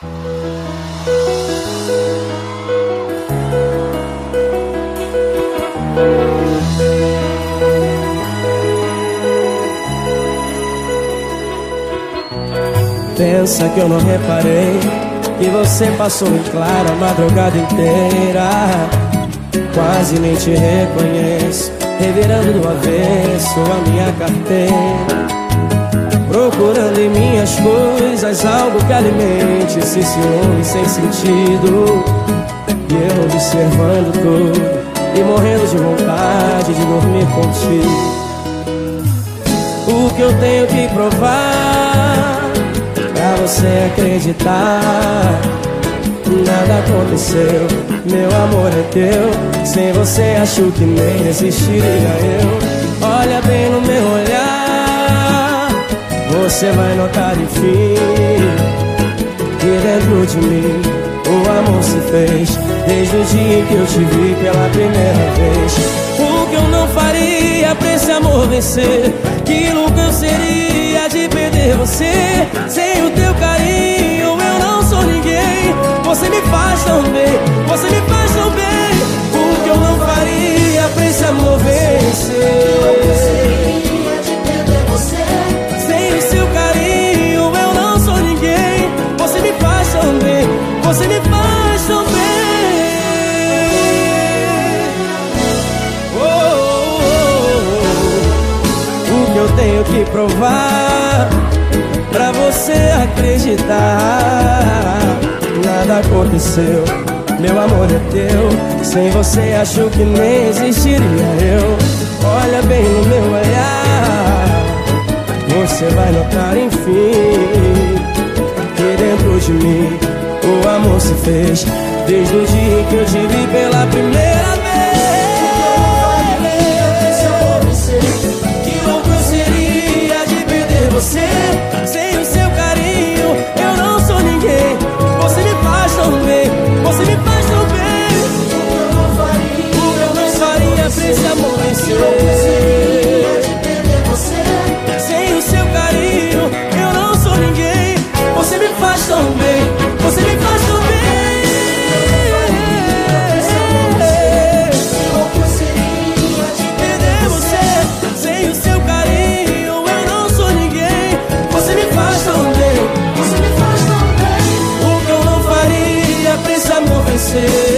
Pensa que eu não reparei Que você passou em claro a madrugada inteira. Quase nem te reconheço Revirando do avesso a minha carteira Procurando em minhas coisas algo que alimente esse ciúme sem sentido. E eu observando tudo e morrendo de vontade de dormir contigo. O que eu tenho que provar Pra você acreditar? Nada aconteceu, meu amor é teu. Sem você acho que nem existiria eu. Olha bem no meu olhar Você vai notar enfim Que dentro de mim o amor se fez. Desde o dia que eu te vi pela primeira vez. O que eu não faria pra esse amor vencer? Que louco eu seria de perder você? Sem o você me faz tão bem Oh, oh, oh. O que eu tenho que provar Pra você acreditar? Nada aconteceu. Meu amor é teu. Sem você acho que nem existiria eu. Olha bem no meu olhar. Você vai notar enfim Que dentro de mim O amor se fez Desde o dia que eu te vi pela primeira see